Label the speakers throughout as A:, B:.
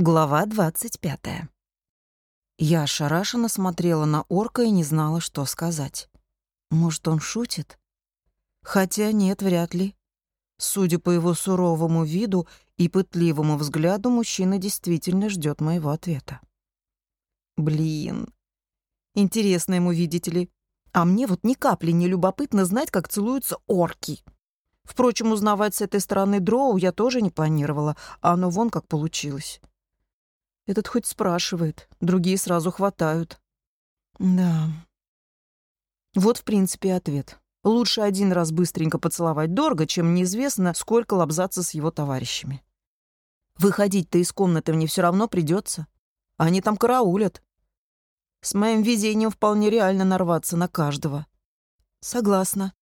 A: Глава двадцать пятая. Я ошарашенно смотрела на орка и не знала, что сказать. Может, он шутит? Хотя нет, вряд ли. Судя по его суровому виду и пытливому взгляду, мужчина действительно ждет моего ответа. Блин. Интересно ему, видите ли. А мне вот ни капли не любопытно знать, как целуются орки. Впрочем, узнавать с этой стороны дроу я тоже не планировала, а оно вон как получилось. Этот хоть спрашивает, другие сразу хватают. Да. Вот, в принципе, ответ. Лучше один раз быстренько поцеловать дорого, чем неизвестно, сколько лобзаться с его товарищами. Выходить-то из комнаты мне все равно придется. Они там караулят. С моим везением вполне реально нарваться на каждого. Согласна.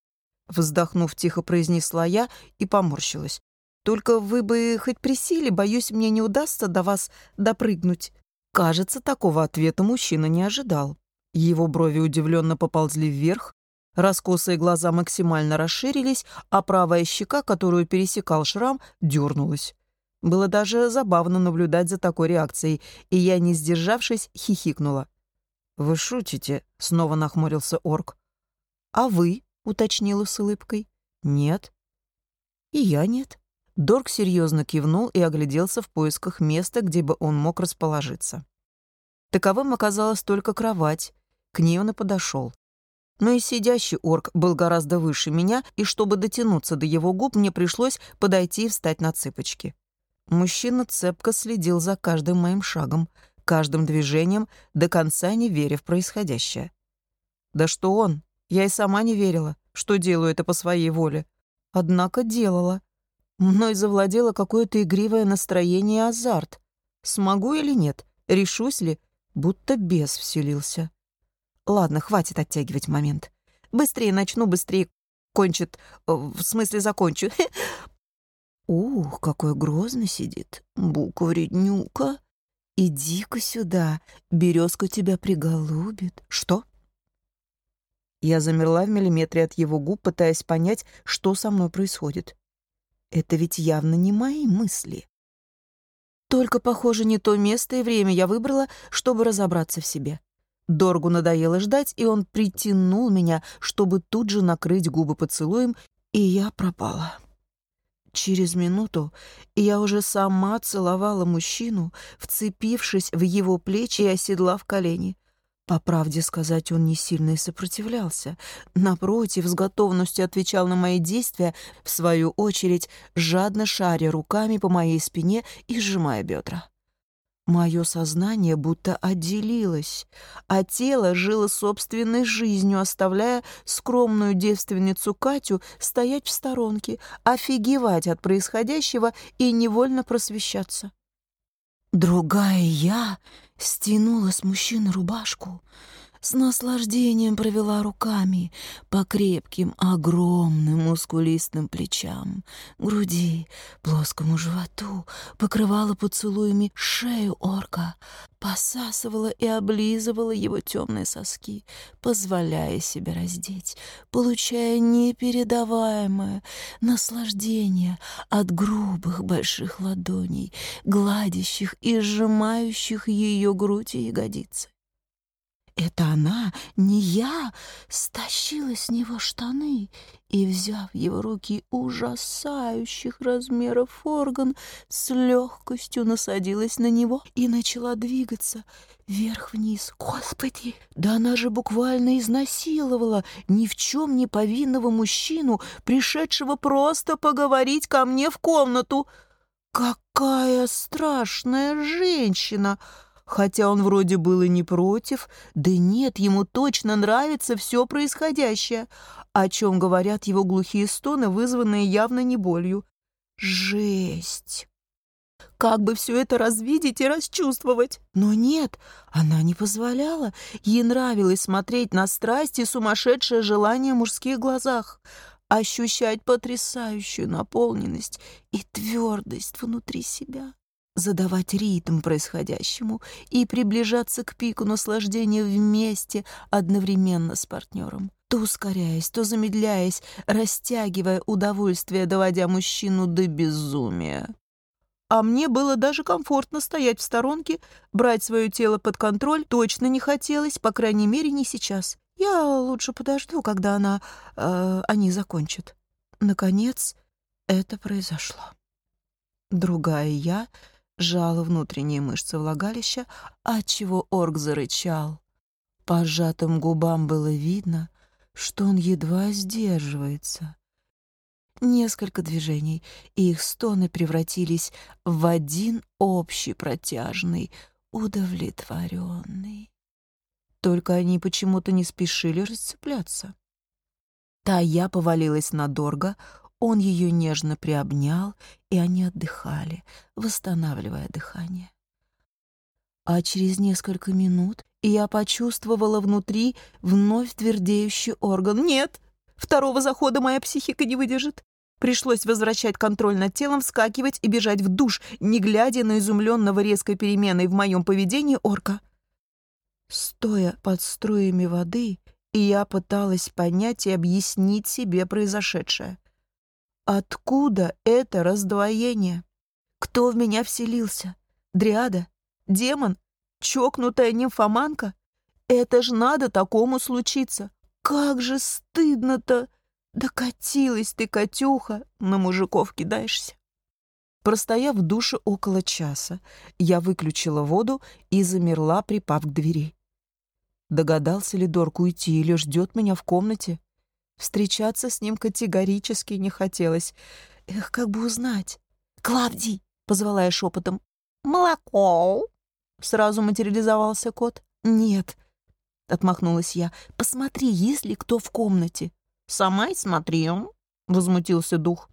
A: Вздохнув, тихо произнесла я и поморщилась. Только вы бы хоть присели, боюсь, мне не удастся до вас допрыгнуть». Кажется, такого ответа мужчина не ожидал. Его брови удивленно поползли вверх, раскосые глаза максимально расширились, а правая щека, которую пересекал шрам, дернулась. Было даже забавно наблюдать за такой реакцией, и я, не сдержавшись, хихикнула. «Вы шутите?» — снова нахмурился орк. «А вы?» — уточнила с улыбкой. «Нет». «И я нет». Дорг серьезно кивнул и огляделся в поисках места, где бы он мог расположиться. Таковым оказалась только кровать. К ней он и подошел. Но и сидящий орк был гораздо выше меня, и чтобы дотянуться до его губ, мне пришлось подойти и встать на цыпочки. Мужчина цепко следил за каждым моим шагом, каждым движением, до конца не веря в происходящее. Да что он? Я и сама не верила, что делаю это по своей воле. Однако делала. Мной завладело какое-то игривое настроение и азарт. Смогу или нет, решусь ли, будто бес вселился. Ладно, хватит оттягивать момент. Быстрее начну, быстрее кончит, э, в смысле закончу. Ух, какой грозный сидит, бука-вреднюка. Иди-ка сюда, березка тебя приголубит. Что? Я замерла в миллиметре от его губ, пытаясь понять, что со мной происходит. Это ведь явно не мои мысли. Только, похоже, не то место и время я выбрала, чтобы разобраться в себе. Доргу надоело ждать, и он притянул меня, чтобы тут же накрыть губы поцелуем, и я пропала. Через минуту я уже сама целовала мужчину, вцепившись в его плечи и оседлав колени. По правде сказать, он не сильно и сопротивлялся. Напротив, с готовностью отвечал на мои действия, в свою очередь, жадно шаря руками по моей спине и сжимая бедра. Мое сознание будто отделилось, а тело жило собственной жизнью, оставляя скромную девственницу Катю стоять в сторонке, офигевать от происходящего и невольно просвещаться. Другая я стянула с мужчины рубашку, с наслаждением провела руками по крепким, огромным мускулистым плечам, груди, плоскому животу, покрывала поцелуями шею орка, посасывала и облизывала его темные соски, позволяя себе раздеть, получая непередаваемое наслаждение от грубых больших ладоней, гладящих и сжимающих ее грудь и ягодицы. Это она, не я, стащила с него штаны и, взяв его руки ужасающих размеров орган, с легкостью насадилась на него и начала двигаться вверх-вниз. Господи, да она же буквально изнасиловала ни в чем не повинного мужчину, пришедшего просто поговорить ко мне в комнату. Какая страшная женщина! Хотя он вроде был и не против, да нет, ему точно нравится все происходящее, о чем говорят его глухие стоны, вызванные явно не болью. Жесть! Как бы все это развидеть и расчувствовать? Но нет, она не позволяла. Ей нравилось смотреть на страсть и сумасшедшее желание в мужских глазах, ощущать потрясающую наполненность и твердость внутри себя задавать ритм происходящему и приближаться к пику наслаждения вместе одновременно с партнером, то ускоряясь, то замедляясь, растягивая удовольствие, доводя мужчину до безумия. а мне было даже комфортно стоять в сторонке, брать свое тело под контроль точно не хотелось, по крайней мере, не сейчас. Я лучше подожду, когда она... Э, они закончат. Наконец, это произошло. Другая я жала внутренние мышцы влагалища, отчего орк зарычал. По сжатым губам было видно, что он едва сдерживается. Несколько движений, и их стоны превратились в один общий протяжный, удовлетворенный. Только они почему-то не спешили расцепляться. Та я повалилась на Дорга, он ее нежно приобнял, и они отдыхали, восстанавливая дыхание. А через несколько минут я почувствовала внутри вновь твердеющий орган. «Нет!» Второго захода моя психика не выдержит. Пришлось возвращать контроль над телом, вскакивать и бежать в душ, не глядя на изумленного резкой переменой в моем поведении орка. Стоя под струями воды, я пыталась понять и объяснить себе произошедшее. Откуда это раздвоение? Кто в меня вселился? Дриада? Демон? Чокнутая нимфоманка? Это ж надо такому случиться. Как же стыдно-то! Докатилась ты, Катюха, на мужиков кидаешься. Простояв в душе около часа, я выключила воду и замерла, припав к двери. Догадался ли Дорк уйти или ждет меня в комнате? Встречаться с ним категорически не хотелось. Эх, как бы узнать. «Клавдий!» — позвала я шепотом. «Молоко!» — сразу материализовался кот. «Нет, — отмахнулась я. «Посмотри, есть ли кто в комнате». «Сама и смотри», — возмутился дух.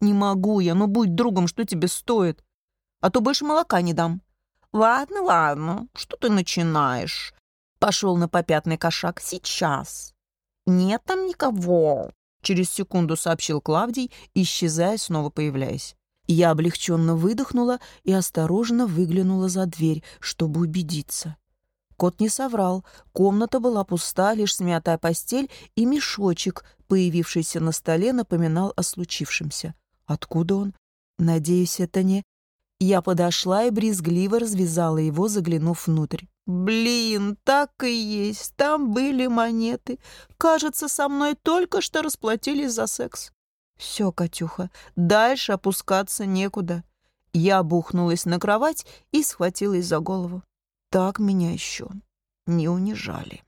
A: «Не могу я, ну будь другом, что тебе стоит? А то больше молока не дам». «Ладно, ладно, что ты начинаешь?» Пошел на попятный кошак. «Сейчас». «Нет там никого», — через секунду сообщил Клавдий, исчезая, снова появляясь. Я облегченно выдохнула и осторожно выглянула за дверь, чтобы убедиться. Кот не соврал. Комната была пуста, лишь смятая постель и мешочек, появившийся на столе, напоминал о случившемся. Откуда он? Надеюсь, это не... Я подошла и брезгливо развязала его, заглянув внутрь. «Блин, так и есть, там были монеты. Кажется, со мной только что расплатились за секс». «Все, Катюха, дальше опускаться некуда». Я бухнулась на кровать и схватилась за голову. Так меня еще не унижали.